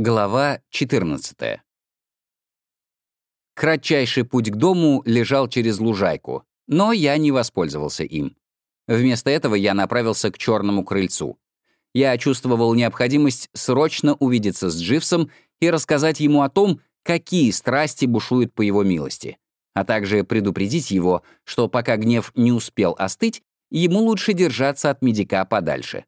Глава 14. Кратчайший путь к дому лежал через лужайку, но я не воспользовался им. Вместо этого я направился к черному крыльцу. Я чувствовал необходимость срочно увидеться с Дживсом и рассказать ему о том, какие страсти бушуют по его милости, а также предупредить его, что пока гнев не успел остыть, ему лучше держаться от медика подальше.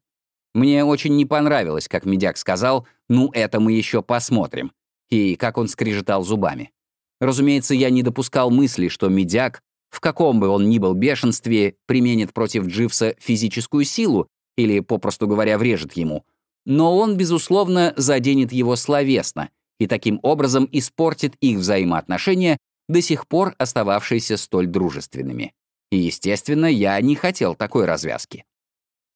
Мне очень не понравилось, как медяк сказал «ну, это мы еще посмотрим», и как он скрежетал зубами. Разумеется, я не допускал мысли, что медяк, в каком бы он ни был бешенстве, применит против Дживса физическую силу или, попросту говоря, врежет ему. Но он, безусловно, заденет его словесно и таким образом испортит их взаимоотношения, до сих пор остававшиеся столь дружественными. И, естественно, я не хотел такой развязки.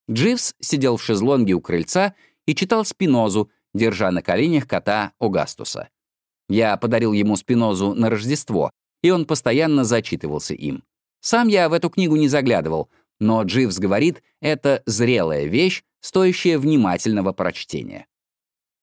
Дживс сидел в шезлонге у крыльца и читал Спинозу, держа на коленях кота Огастуса. Я подарил ему Спинозу на Рождество, и он постоянно зачитывался им. Сам я в эту книгу не заглядывал, но Дживс говорит, это зрелая вещь, стоящая внимательного прочтения.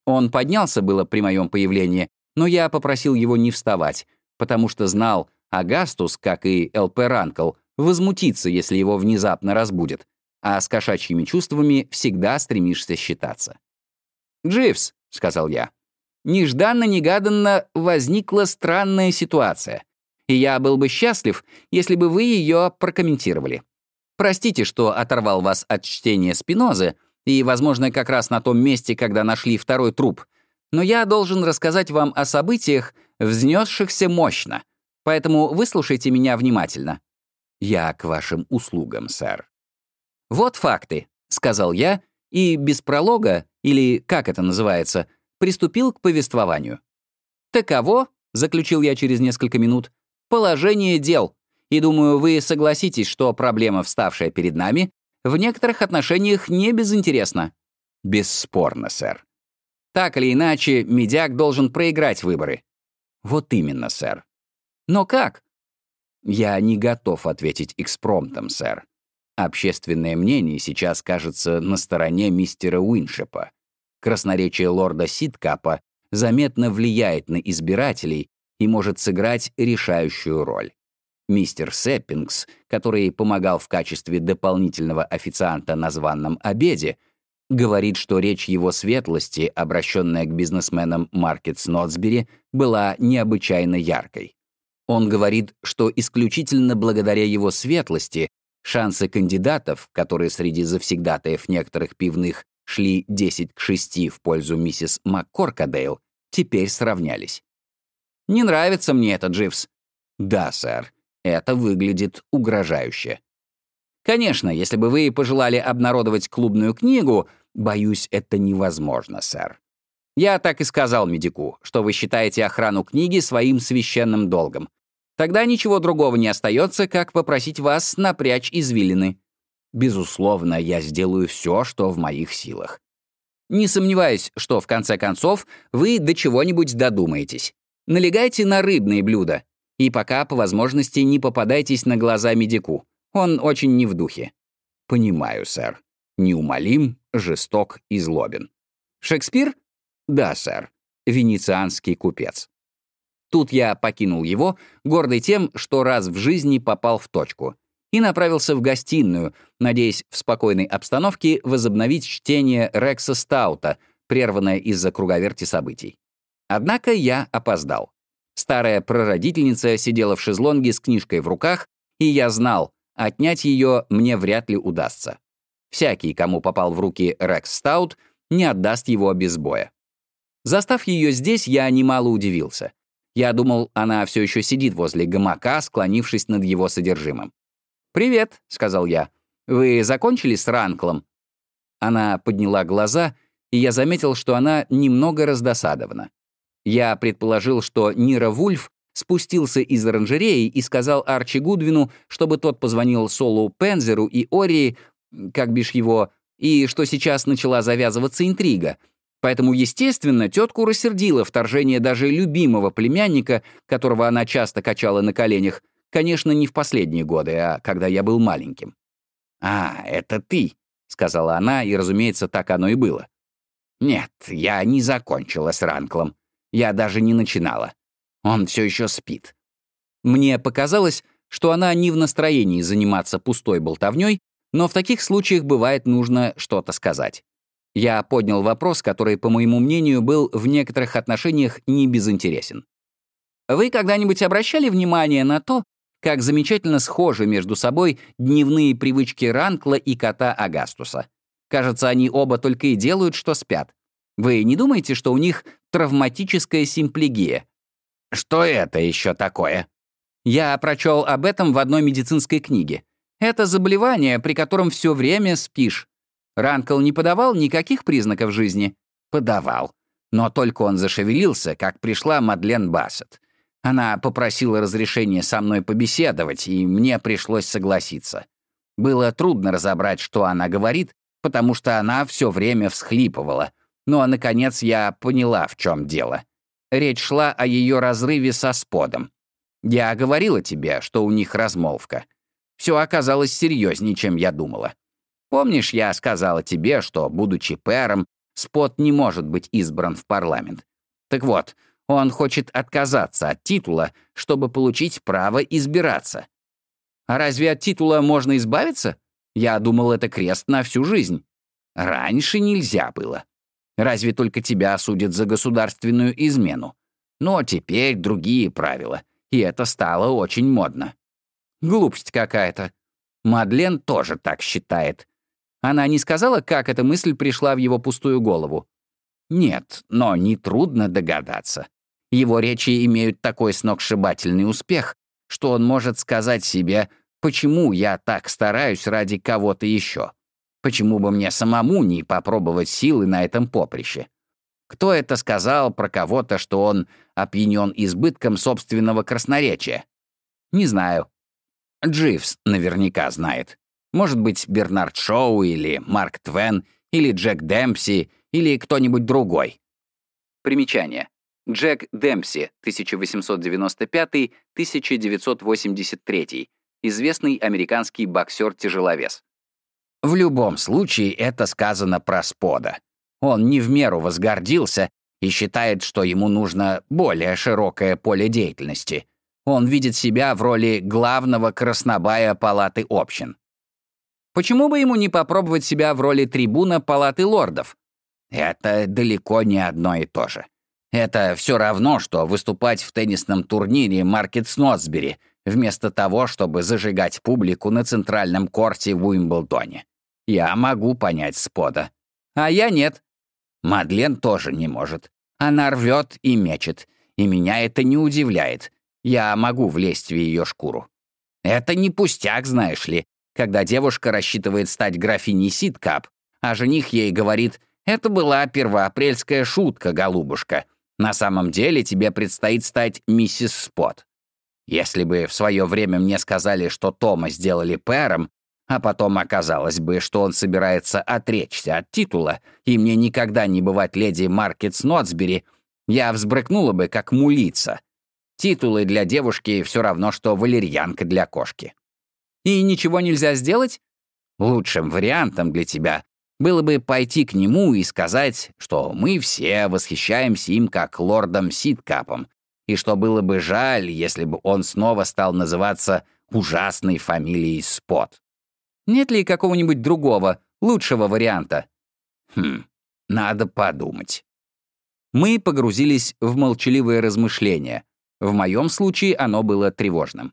Он поднялся было при моем появлении, но я попросил его не вставать, потому что знал, Агастус, как и Элперанкл, возмутится, если его внезапно разбудит, а с кошачьими чувствами всегда стремишься считаться. «Дживс», — сказал я, — «нежданно-негаданно возникла странная ситуация, и я был бы счастлив, если бы вы ее прокомментировали. Простите, что оторвал вас от чтения Спинозы, и, возможно, как раз на том месте, когда нашли второй труп, но я должен рассказать вам о событиях, взнесшихся мощно, поэтому выслушайте меня внимательно». «Я к вашим услугам, сэр», «Вот факты», — сказал я, и без пролога, или как это называется, приступил к повествованию. «Таково», — заключил я через несколько минут, — «положение дел, и думаю, вы согласитесь, что проблема, вставшая перед нами, в некоторых отношениях не безинтересна». «Бесспорно, сэр». «Так или иначе, медяк должен проиграть выборы». «Вот именно, сэр». «Но как?» «Я не готов ответить экспромтом, сэр. Общественное мнение сейчас кажется на стороне мистера Уиншепа. Красноречие лорда Ситкапа заметно влияет на избирателей и может сыграть решающую роль. Мистер Сеппингс, который помогал в качестве дополнительного официанта на званном обеде, говорит, что речь его светлости, обращенная к бизнесменам Маркетс Нотсбери, была необычайно яркой. Он говорит, что исключительно благодаря его светлости Шансы кандидатов, которые среди завсегдатаев некоторых пивных шли 10 к 6 в пользу миссис МакКоркадейл, теперь сравнялись. «Не нравится мне это, Дживс». «Да, сэр, это выглядит угрожающе». «Конечно, если бы вы пожелали обнародовать клубную книгу, боюсь, это невозможно, сэр. Я так и сказал медику, что вы считаете охрану книги своим священным долгом, Тогда ничего другого не остается, как попросить вас напрячь извилины. Безусловно, я сделаю все, что в моих силах. Не сомневаюсь, что в конце концов вы до чего-нибудь додумаетесь. Налегайте на рыбные блюда. И пока, по возможности, не попадайтесь на глаза медику. Он очень не в духе. Понимаю, сэр. Неумолим, жесток и злобен. Шекспир? Да, сэр. Венецианский купец. Тут я покинул его, гордый тем, что раз в жизни попал в точку, и направился в гостиную, надеясь в спокойной обстановке возобновить чтение Рекса Стаута, прерванное из-за круговерти событий. Однако я опоздал. Старая прародительница сидела в шезлонге с книжкой в руках, и я знал, отнять ее мне вряд ли удастся. Всякий, кому попал в руки Рекс Стаут, не отдаст его без боя. Застав ее здесь, я немало удивился. Я думал, она все еще сидит возле гамака, склонившись над его содержимым. «Привет», — сказал я. «Вы закончили с ранклом?» Она подняла глаза, и я заметил, что она немного раздосадована. Я предположил, что Нира Вульф спустился из оранжереи и сказал Арчи Гудвину, чтобы тот позвонил Солу Пензеру и Ории, как бишь его, и что сейчас начала завязываться интрига — Поэтому, естественно, тетку рассердило вторжение даже любимого племянника, которого она часто качала на коленях, конечно, не в последние годы, а когда я был маленьким. «А, это ты», — сказала она, и, разумеется, так оно и было. «Нет, я не закончила с Ранклом. Я даже не начинала. Он все еще спит». Мне показалось, что она не в настроении заниматься пустой болтовней, но в таких случаях бывает нужно что-то сказать. Я поднял вопрос, который, по моему мнению, был в некоторых отношениях не безинтересен. Вы когда-нибудь обращали внимание на то, как замечательно схожи между собой дневные привычки Ранкла и кота Агастуса? Кажется, они оба только и делают, что спят. Вы не думаете, что у них травматическая симплегия? Что это еще такое? Я прочел об этом в одной медицинской книге. Это заболевание, при котором все время спишь. Ранкл не подавал никаких признаков жизни? Подавал. Но только он зашевелился, как пришла Мадлен Бассет. Она попросила разрешения со мной побеседовать, и мне пришлось согласиться. Было трудно разобрать, что она говорит, потому что она все время всхлипывала. Ну а, наконец, я поняла, в чем дело. Речь шла о ее разрыве со сподом. Я говорила тебе, что у них размолвка. Все оказалось серьезнее, чем я думала. Помнишь, я сказала тебе, что, будучи пэром, Спот не может быть избран в парламент? Так вот, он хочет отказаться от титула, чтобы получить право избираться. А разве от титула можно избавиться? Я думал, это крест на всю жизнь. Раньше нельзя было. Разве только тебя осудят за государственную измену. Но теперь другие правила, и это стало очень модно. Глупость какая-то. Мадлен тоже так считает. Она не сказала, как эта мысль пришла в его пустую голову. Нет, но нетрудно догадаться. Его речи имеют такой сногсшибательный успех, что он может сказать себе, почему я так стараюсь ради кого-то еще. Почему бы мне самому не попробовать силы на этом поприще? Кто это сказал про кого-то, что он опьянен избытком собственного красноречия? Не знаю. Дживс наверняка знает. Может быть, Бернард Шоу или Марк Твен, или Джек Демпси, или кто-нибудь другой. Примечание. Джек Демпси, 1895-1983, известный американский боксер-тяжеловес. В любом случае, это сказано про Спода. Он не в меру возгордился и считает, что ему нужно более широкое поле деятельности. Он видит себя в роли главного краснобая палаты общин. Почему бы ему не попробовать себя в роли трибуна палаты лордов? Это далеко не одно и то же. Это все равно, что выступать в теннисном турнире Маркет Снотсбери, вместо того, чтобы зажигать публику на центральном корте в Уимблдоне. Я могу понять Спода. А я нет. Мадлен тоже не может. Она рвет и мечет, и меня это не удивляет. Я могу влезть в ее шкуру. Это не пустяк, знаешь ли, когда девушка рассчитывает стать графиней Ситкап, а жених ей говорит «Это была первоапрельская шутка, голубушка. На самом деле тебе предстоит стать миссис Спот. Если бы в свое время мне сказали, что Тома сделали пэром, а потом оказалось бы, что он собирается отречься от титула, и мне никогда не бывать леди Маркет Снотсбери, я взбрыкнула бы, как мулица. Титулы для девушки все равно, что валерьянка для кошки. И ничего нельзя сделать? Лучшим вариантом для тебя было бы пойти к нему и сказать, что мы все восхищаемся им как лордом Ситкапом, и что было бы жаль, если бы он снова стал называться ужасной фамилией Спот. Нет ли какого-нибудь другого, лучшего варианта? Хм, надо подумать. Мы погрузились в молчаливое размышление. В моем случае оно было тревожным.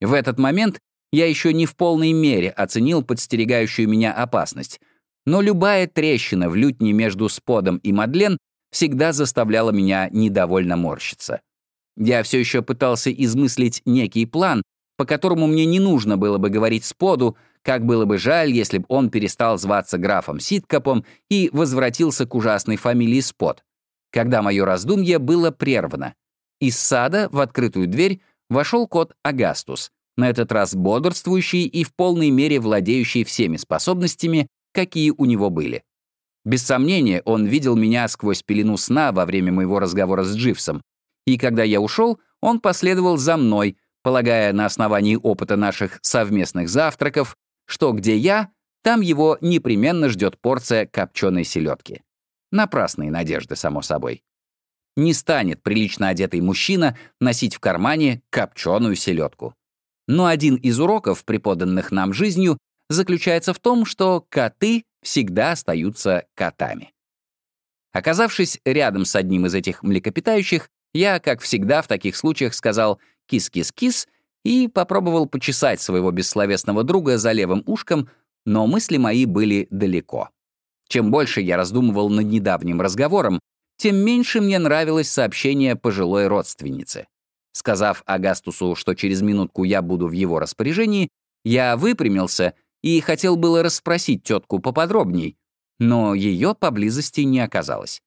В этот момент я еще не в полной мере оценил подстерегающую меня опасность, но любая трещина в лютне между Сподом и Мадлен всегда заставляла меня недовольно морщиться. Я все еще пытался измыслить некий план, по которому мне не нужно было бы говорить Споду, как было бы жаль, если бы он перестал зваться графом Ситкопом и возвратился к ужасной фамилии Спод, когда мое раздумье было прервано. Из сада в открытую дверь вошел кот Агастус, на этот раз бодрствующий и в полной мере владеющий всеми способностями, какие у него были. Без сомнения, он видел меня сквозь пелену сна во время моего разговора с Дживсом, и когда я ушел, он последовал за мной, полагая на основании опыта наших совместных завтраков, что где я, там его непременно ждет порция копченой селедки. Напрасные надежды, само собой. Не станет прилично одетый мужчина носить в кармане копченую селедку. Но один из уроков, преподанных нам жизнью, заключается в том, что коты всегда остаются котами. Оказавшись рядом с одним из этих млекопитающих, я, как всегда в таких случаях, сказал «кис-кис-кис» и попробовал почесать своего бессловесного друга за левым ушком, но мысли мои были далеко. Чем больше я раздумывал над недавним разговором, тем меньше мне нравилось сообщение пожилой родственницы. Сказав Агастусу, что через минутку я буду в его распоряжении, я выпрямился и хотел было расспросить тетку поподробней, но ее поблизости не оказалось.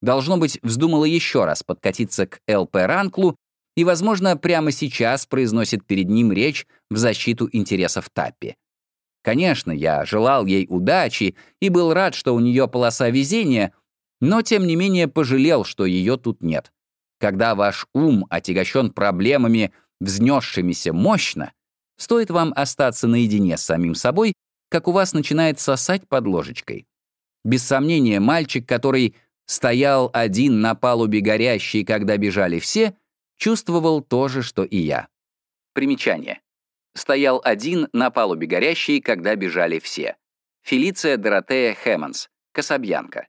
Должно быть, вздумала еще раз подкатиться к ЛП Ранклу и, возможно, прямо сейчас произносит перед ним речь в защиту интересов Таппи. Конечно, я желал ей удачи и был рад, что у нее полоса везения, но, тем не менее, пожалел, что ее тут нет. Когда ваш ум отягощен проблемами, взнесшимися мощно, стоит вам остаться наедине с самим собой, как у вас начинает сосать под ложечкой. Без сомнения, мальчик, который стоял один на палубе горящей, когда бежали все, чувствовал то же, что и я. Примечание. Стоял один на палубе горящей, когда бежали все. Фелиция Доротея Хэммонс, Касабьянка.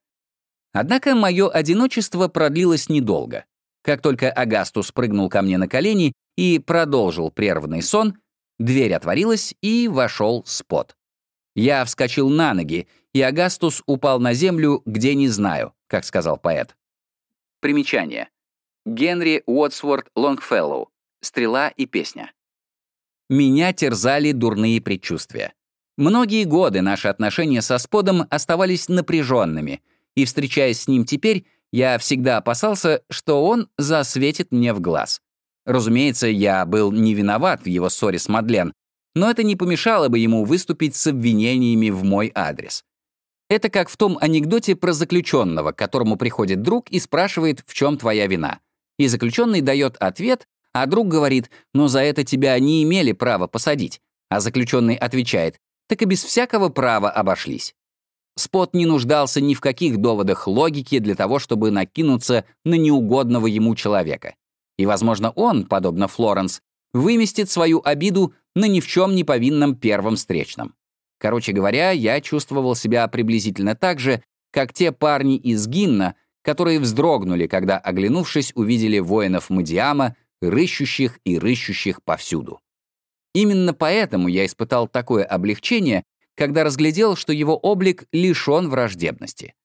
Однако мое одиночество продлилось недолго. Как только Агастус прыгнул ко мне на колени и продолжил прерванный сон, дверь отворилась, и вошел спот. Я вскочил на ноги, и Агастус упал на землю, где не знаю, как сказал поэт. Примечание. Генри Уотсворт Лонгфеллоу. «Стрела и песня». Меня терзали дурные предчувствия. Многие годы наши отношения со Сподом оставались напряженными, и, встречаясь с ним теперь, я всегда опасался, что он засветит мне в глаз. Разумеется, я был не виноват в его ссоре с Мадлен, но это не помешало бы ему выступить с обвинениями в мой адрес. Это как в том анекдоте про заключенного, к которому приходит друг и спрашивает, в чем твоя вина. И заключенный дает ответ, а друг говорит, но за это тебя не имели права посадить. А заключенный отвечает, так и без всякого права обошлись. Спот не нуждался ни в каких доводах логики для того, чтобы накинуться на неугодного ему человека. И, возможно, он, подобно Флоренс, выместит свою обиду на ни в чем не повинном первом встречном. Короче говоря, я чувствовал себя приблизительно так же, как те парни из Гинна, которые вздрогнули, когда, оглянувшись, увидели воинов Мадиама, рыщущих и рыщущих повсюду. Именно поэтому я испытал такое облегчение, когда разглядел, что его облик лишён враждебности.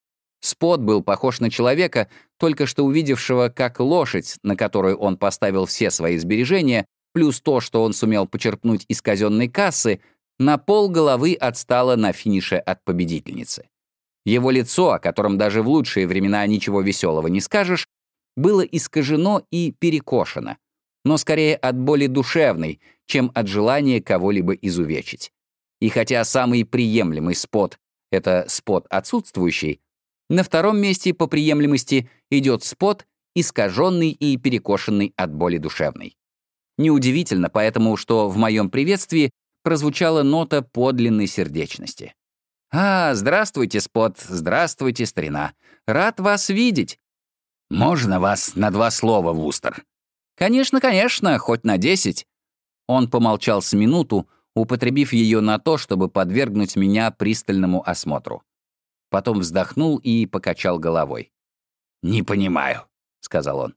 Спот был похож на человека, только что увидевшего, как лошадь, на которую он поставил все свои сбережения, плюс то, что он сумел почерпнуть из казенной кассы, на пол головы отстала на финише от победительницы. Его лицо, о котором даже в лучшие времена ничего веселого не скажешь, было искажено и перекошено, но скорее от боли душевной, чем от желания кого-либо изувечить. И хотя самый приемлемый спот — это спот отсутствующий, на втором месте по приемлемости идет спот, искаженный и перекошенный от боли душевной. Неудивительно поэтому, что в моем приветствии прозвучала нота подлинной сердечности. «А, здравствуйте, Спот, здравствуйте, старина. Рад вас видеть». «Можно вас на два слова, Вустер?» «Конечно, конечно, хоть на десять». Он помолчал с минуту, употребив ее на то, чтобы подвергнуть меня пристальному осмотру. Потом вздохнул и покачал головой. «Не понимаю», — сказал он.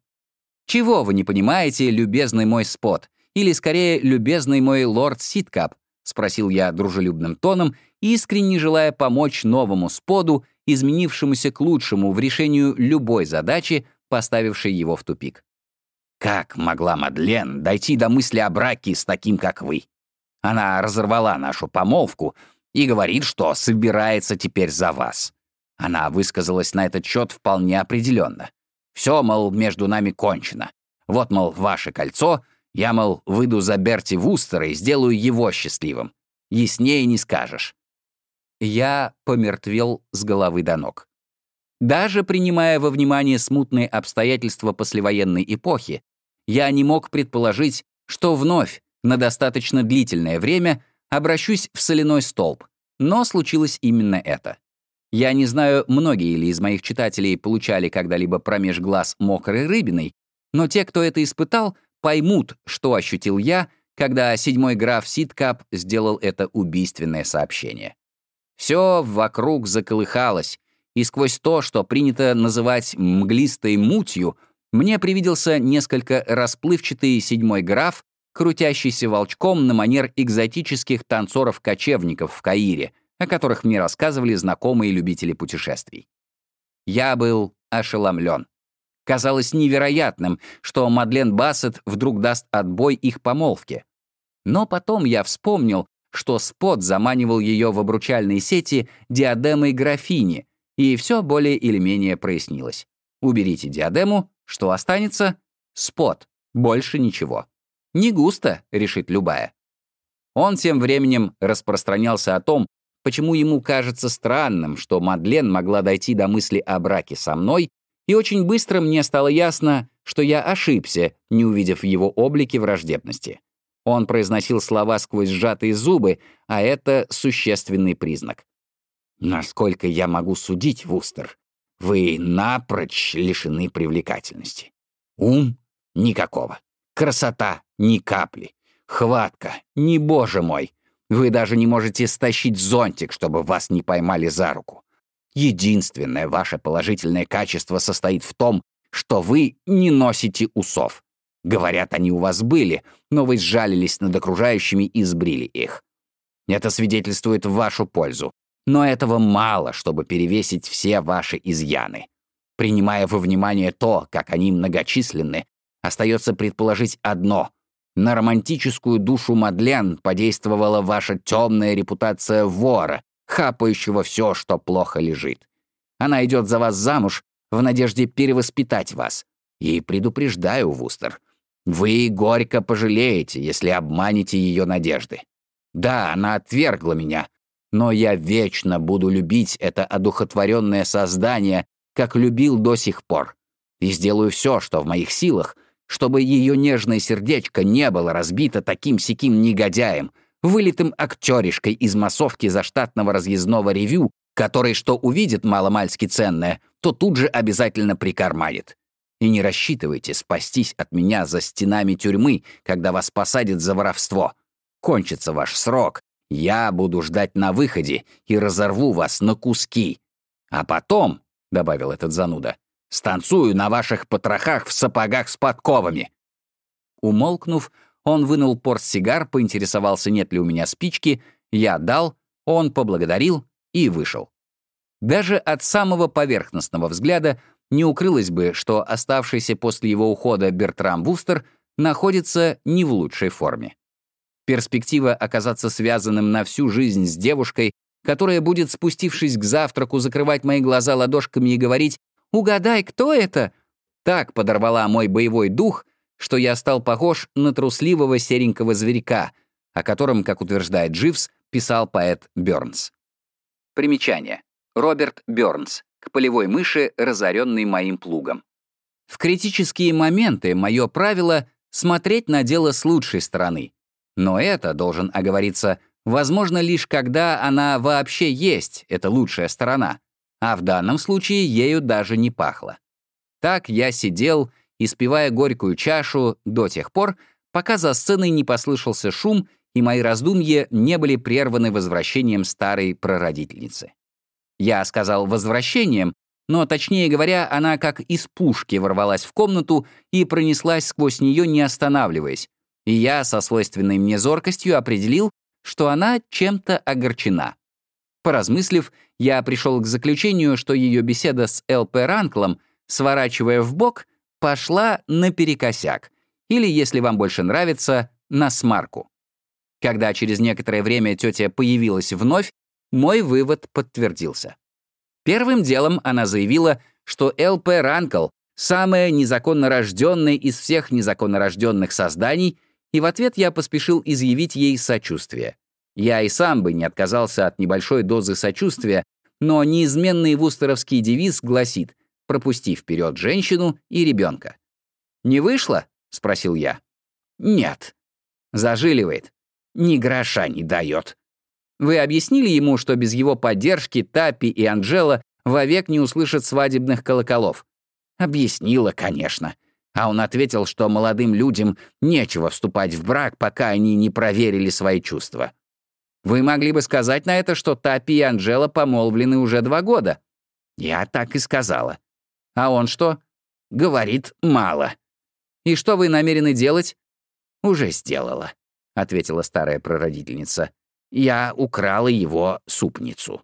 «Чего вы не понимаете, любезный мой спот? Или, скорее, любезный мой лорд Ситкап?» — спросил я дружелюбным тоном, искренне желая помочь новому споду, изменившемуся к лучшему в решению любой задачи, поставившей его в тупик. «Как могла Мадлен дойти до мысли о браке с таким, как вы?» Она разорвала нашу помолвку и говорит, что собирается теперь за вас. Она высказалась на этот счет вполне определенно. Все, мол, между нами кончено. Вот, мол, ваше кольцо, я, мол, выйду за Берти Вустера и сделаю его счастливым. Яснее не скажешь. Я помертвел с головы до ног. Даже принимая во внимание смутные обстоятельства послевоенной эпохи, я не мог предположить, что вновь на достаточно длительное время обращусь в соляной столб, но случилось именно это. Я не знаю, многие ли из моих читателей получали когда-либо промеж глаз мокрой рыбиной, но те, кто это испытал, поймут, что ощутил я, когда седьмой граф Ситкап сделал это убийственное сообщение. Все вокруг заколыхалось, и сквозь то, что принято называть «мглистой мутью», мне привиделся несколько расплывчатый седьмой граф, крутящийся волчком на манер экзотических танцоров-кочевников в Каире, о которых мне рассказывали знакомые любители путешествий. Я был ошеломлен. Казалось невероятным, что Мадлен Бассет вдруг даст отбой их помолвке. Но потом я вспомнил, что Спот заманивал ее в обручальные сети диадемой графини, и все более или менее прояснилось. Уберите диадему, что останется? Спот, больше ничего. Не густо, решит любая. Он тем временем распространялся о том, почему ему кажется странным, что Мадлен могла дойти до мысли о браке со мной, и очень быстро мне стало ясно, что я ошибся, не увидев в его облике враждебности. Он произносил слова сквозь сжатые зубы, а это существенный признак. «Насколько я могу судить, Вустер, вы напрочь лишены привлекательности. Ум — никакого. Красота — ни капли. Хватка — не боже мой. Вы даже не можете стащить зонтик, чтобы вас не поймали за руку. Единственное ваше положительное качество состоит в том, что вы не носите усов. Говорят, они у вас были, но вы сжалились над окружающими и сбрили их. Это свидетельствует в вашу пользу. Но этого мало, чтобы перевесить все ваши изъяны. Принимая во внимание то, как они многочисленны, остается предположить одно. На романтическую душу Мадлен подействовала ваша темная репутация вора, хапающего все, что плохо лежит. Она идет за вас замуж в надежде перевоспитать вас. И предупреждаю, Вустер, вы горько пожалеете, если обманете ее надежды. Да, она отвергла меня, но я вечно буду любить это одухотворенное создание, как любил до сих пор, и сделаю все, что в моих силах, чтобы ее нежное сердечко не было разбито таким-сяким негодяем, вылитым актеришкой из массовки заштатного разъездного ревю, который что увидит маломальски ценное, то тут же обязательно прикарманит. И не рассчитывайте спастись от меня за стенами тюрьмы, когда вас посадят за воровство. Кончится ваш срок, я буду ждать на выходе и разорву вас на куски. А потом, — добавил этот зануда, — станцую на ваших потрохах в сапогах с подковами. Умолкнув, он вынул портсигар, поинтересовался, нет ли у меня спички, я дал, он поблагодарил и вышел. Даже от самого поверхностного взгляда не укрылось бы, что оставшийся после его ухода Бертрам Вустер находится не в лучшей форме. Перспектива оказаться связанным на всю жизнь с девушкой, которая будет, спустившись к завтраку, закрывать мои глаза ладошками и говорить «Угадай, кто это?» так подорвала мой боевой дух, что я стал похож на трусливого серенького зверька, о котором, как утверждает Дживс, писал поэт Бёрнс. Примечание. Роберт Бёрнс к полевой мыши, разоренной моим плугом. В критические моменты мое правило — смотреть на дело с лучшей стороны. Но это, должен оговориться, возможно лишь когда она вообще есть, это лучшая сторона. А в данном случае ею даже не пахло. Так я сидел, испивая горькую чашу до тех пор, пока за сценой не послышался шум, и мои раздумья не были прерваны возвращением старой прародительницы. Я сказал «возвращением», но, точнее говоря, она как из пушки ворвалась в комнату и пронеслась сквозь нее, не останавливаясь, и я со свойственной мне зоркостью определил, что она чем-то огорчена. Поразмыслив, я пришел к заключению, что ее беседа с Л.П. Ранклом, сворачивая в бок, пошла наперекосяк, или, если вам больше нравится, на смарку. Когда через некоторое время тетя появилась вновь, мой вывод подтвердился. Первым делом она заявила, что Л.П. Ранкл — самое незаконно рожденное из всех незаконно рожденных созданий, и в ответ я поспешил изъявить ей сочувствие. Я и сам бы не отказался от небольшой дозы сочувствия, но неизменный вустеровский девиз гласит «пропусти вперед женщину и ребенка». «Не вышло?» — спросил я. «Нет». Зажиливает. «Ни гроша не дает». Вы объяснили ему, что без его поддержки Таппи и Анжела вовек не услышат свадебных колоколов? Объяснила, конечно. А он ответил, что молодым людям нечего вступать в брак, пока они не проверили свои чувства. Вы могли бы сказать на это, что Таппи и Анжела помолвлены уже два года. Я так и сказала. А он что? Говорит, мало. И что вы намерены делать? Уже сделала, ответила старая прародительница. Я украла его супницу.